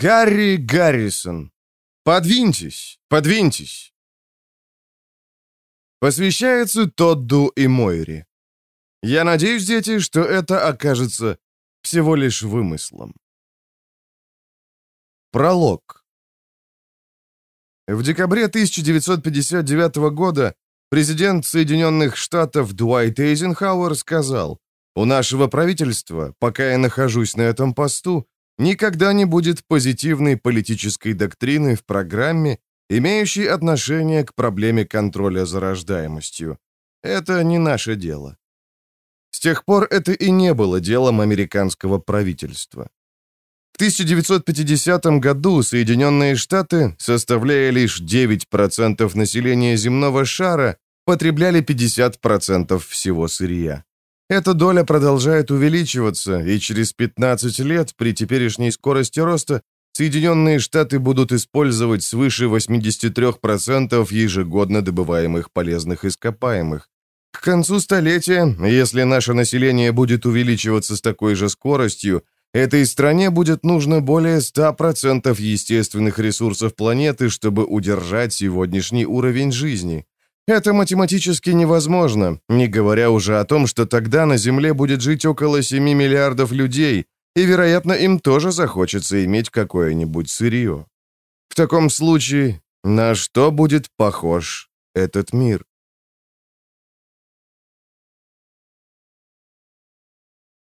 Гарри Гаррисон. Подвиньтесь, подвиньтесь. Посвящается Тодду и Мойре. Я надеюсь, дети, что это окажется всего лишь вымыслом. Пролог. В декабре 1959 года президент Соединенных Штатов Дуайт Эйзенхауэр сказал, «У нашего правительства, пока я нахожусь на этом посту, никогда не будет позитивной политической доктрины в программе, имеющей отношение к проблеме контроля за рождаемостью. Это не наше дело. С тех пор это и не было делом американского правительства. В 1950 году Соединенные Штаты, составляя лишь 9% населения земного шара, потребляли 50% всего сырья. Эта доля продолжает увеличиваться, и через 15 лет при теперешней скорости роста Соединенные Штаты будут использовать свыше 83% ежегодно добываемых полезных ископаемых. К концу столетия, если наше население будет увеличиваться с такой же скоростью, этой стране будет нужно более 100% естественных ресурсов планеты, чтобы удержать сегодняшний уровень жизни. Это математически невозможно, не говоря уже о том, что тогда на Земле будет жить около 7 миллиардов людей, и, вероятно, им тоже захочется иметь какое-нибудь сырье. В таком случае, на что будет похож этот мир?